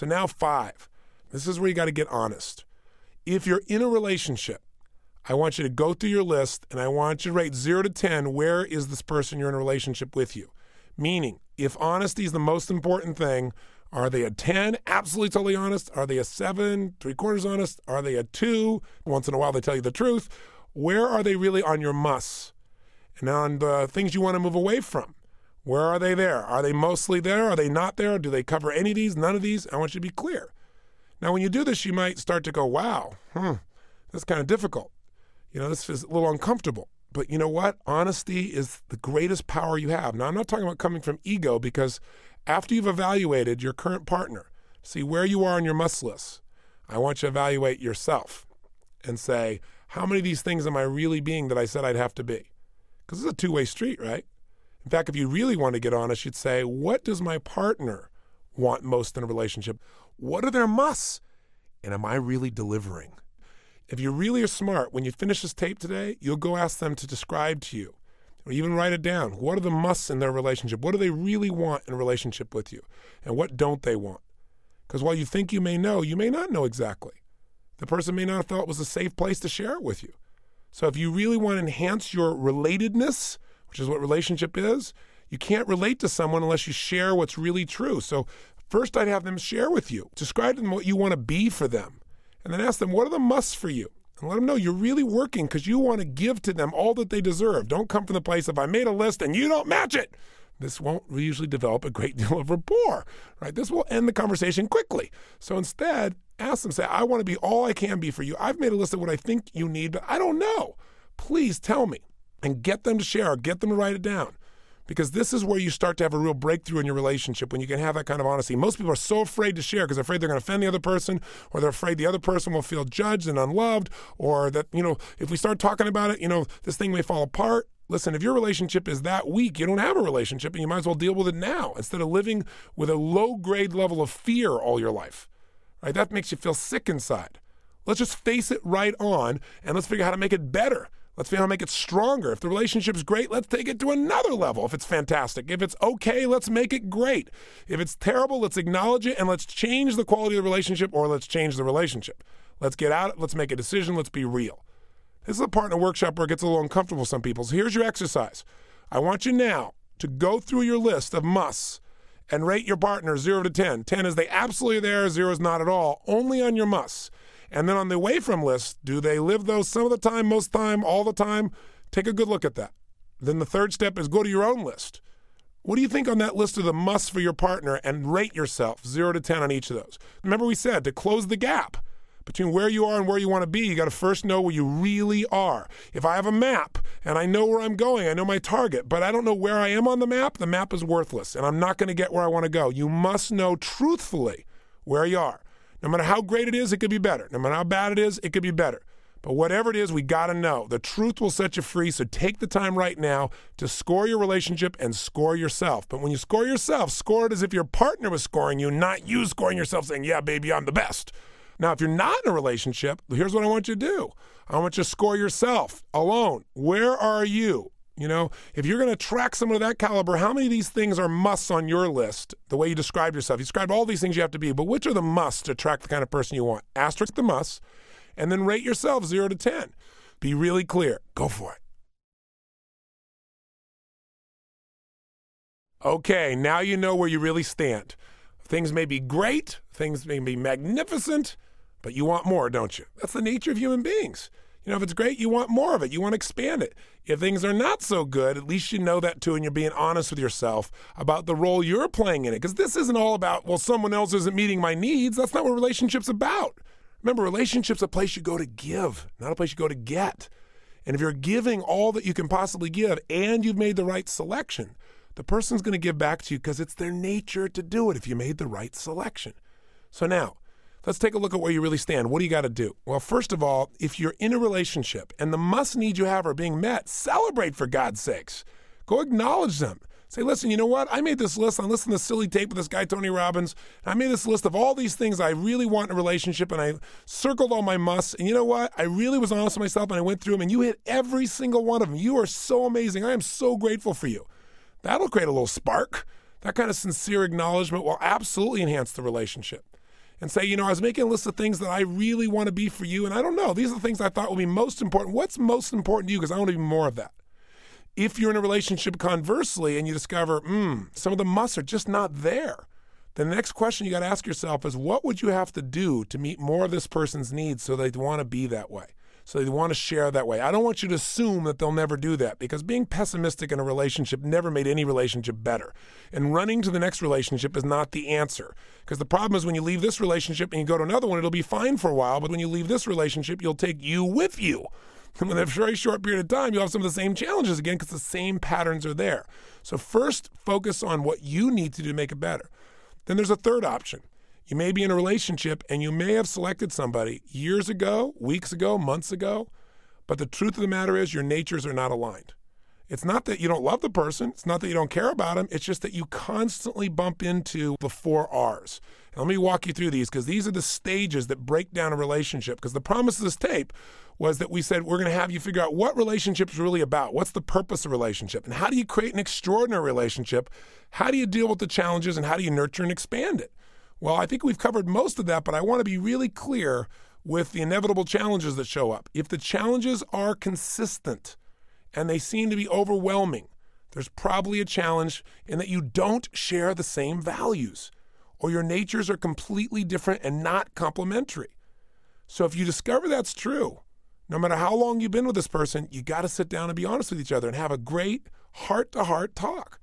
So now, five. This is where you got to get honest. If you're in a relationship, I want you to go through your list and I want you to rate zero to 10. Where is this person you're in a relationship with you? Meaning, if honesty is the most important thing, are they a 10, absolutely totally honest? Are they a 7, three quarters honest? Are they a 2? Once in a while they tell you the truth. Where are they really on your muss? And on the things you want to move away from? Where are they there? Are they mostly there? Are they not there? Do they cover any of these? None of these? I want you to be clear. Now, when you do this, you might start to go, wow, hmm, that's kind of difficult. You know, this is a little uncomfortable. But you know what? Honesty is the greatest power you have. Now, I'm not talking about coming from ego because after you've evaluated your current partner, see where you are on your must list. I want you to evaluate yourself and say, how many of these things am I really being that I said I'd have to be? Because it's a two way street, right? In fact, if you really want to get honest, you'd say, what does my partner want most in a relationship? What are their musts? And am I really delivering? If you really are smart, when you finish this tape today, you'll go ask them to describe to you or even write it down. What are the musts in their relationship? What do they really want in a relationship with you? And what don't they want? Because while you think you may know, you may not know exactly. The person may not have felt it was a safe place to share it with you. So if you really want to enhance your relatedness, which is what relationship is, you can't relate to someone unless you share what's really true. So First, I'd have them share with you. Describe to them what you want to be for them. And then ask them, what are the musts for you? And let them know you're really working because you want to give to them all that they deserve. Don't come from the place of, I made a list and you don't match it. This won't usually develop a great deal of rapport, right? This will end the conversation quickly. So instead, ask them, say, I want to be all I can be for you. I've made a list of what I think you need, but I don't know. Please tell me. And get them to share, or get them to write it down because this is where you start to have a real breakthrough in your relationship when you can have that kind of honesty. Most people are so afraid to share because they're afraid they're going to offend the other person, or they're afraid the other person will feel judged and unloved, or that, you know, if we start talking about it, you know, this thing may fall apart. Listen, if your relationship is that weak, you don't have a relationship and you might as well deal with it now instead of living with a low grade level of fear all your life. Right? That makes you feel sick inside. Let's just face it right on and let's figure out how to make it better. Let's out how to make it stronger. If the relationship's great, let's take it to another level. If it's fantastic, if it's okay, let's make it great. If it's terrible, let's acknowledge it and let's change the quality of the relationship or let's change the relationship. Let's get out, let's make a decision, let's be real. This is a partner workshop where it gets a little uncomfortable for some people. So here's your exercise. I want you now to go through your list of musts and rate your partner 0 to 10. 10 is they absolutely there, 0 is not at all, only on your musts. And then on the away from list, do they live those some of the time, most time, all the time? Take a good look at that. Then the third step is go to your own list. What do you think on that list of the musts for your partner and rate yourself 0 to 10 on each of those? Remember, we said to close the gap between where you are and where you want to be, you got to first know where you really are. If I have a map and I know where I'm going, I know my target, but I don't know where I am on the map, the map is worthless and I'm not going to get where I want to go. You must know truthfully where you are. No matter how great it is, it could be better. No matter how bad it is, it could be better. But whatever it is, we got to know. The truth will set you free. So take the time right now to score your relationship and score yourself. But when you score yourself, score it as if your partner was scoring you, not you scoring yourself saying, Yeah, baby, I'm the best. Now, if you're not in a relationship, here's what I want you to do I want you to score yourself alone. Where are you? You know, if you're going to track someone of that caliber, how many of these things are musts on your list? The way you describe yourself, you describe all these things you have to be, but which are the musts to attract the kind of person you want? Asterisk the musts, and then rate yourself zero to 10. Be really clear. Go for it. Okay, now you know where you really stand. Things may be great, things may be magnificent, but you want more, don't you? That's the nature of human beings. You know, if it's great, you want more of it. You want to expand it. If things are not so good, at least you know that too, and you're being honest with yourself about the role you're playing in it. Because this isn't all about, well, someone else isn't meeting my needs. That's not what relationships about. Remember, relationships a place you go to give, not a place you go to get. And if you're giving all that you can possibly give and you've made the right selection, the person's going to give back to you because it's their nature to do it if you made the right selection. So now, Let's take a look at where you really stand. What do you got to do? Well, first of all, if you're in a relationship and the must needs you have are being met, celebrate for God's sakes. Go acknowledge them. Say, listen, you know what? I made this list. I listened to this silly tape with this guy, Tony Robbins. I made this list of all these things I really want in a relationship, and I circled all my musts. And you know what? I really was honest with myself, and I went through them, and you hit every single one of them. You are so amazing. I am so grateful for you. That'll create a little spark. That kind of sincere acknowledgement will absolutely enhance the relationship. And say, you know, I was making a list of things that I really want to be for you, and I don't know. These are the things I thought would be most important. What's most important to you? Because I want to be more of that. If you're in a relationship conversely and you discover, hmm, some of the musts are just not there, the next question you got to ask yourself is what would you have to do to meet more of this person's needs so they'd want to be that way? So they want to share that way. I don't want you to assume that they'll never do that because being pessimistic in a relationship never made any relationship better. And running to the next relationship is not the answer. Because the problem is when you leave this relationship and you go to another one, it'll be fine for a while. But when you leave this relationship, you'll take you with you. And within a very short period of time, you'll have some of the same challenges again because the same patterns are there. So, first, focus on what you need to do to make it better. Then there's a third option. You may be in a relationship and you may have selected somebody years ago, weeks ago, months ago, but the truth of the matter is your natures are not aligned. It's not that you don't love the person, it's not that you don't care about them, it's just that you constantly bump into the four R's. And let me walk you through these because these are the stages that break down a relationship. Because the promise of this tape was that we said we're going to have you figure out what relationship is really about. What's the purpose of relationship? And how do you create an extraordinary relationship? How do you deal with the challenges and how do you nurture and expand it? Well, I think we've covered most of that, but I want to be really clear with the inevitable challenges that show up. If the challenges are consistent and they seem to be overwhelming, there's probably a challenge in that you don't share the same values or your natures are completely different and not complementary. So if you discover that's true, no matter how long you've been with this person, you got to sit down and be honest with each other and have a great heart to heart talk.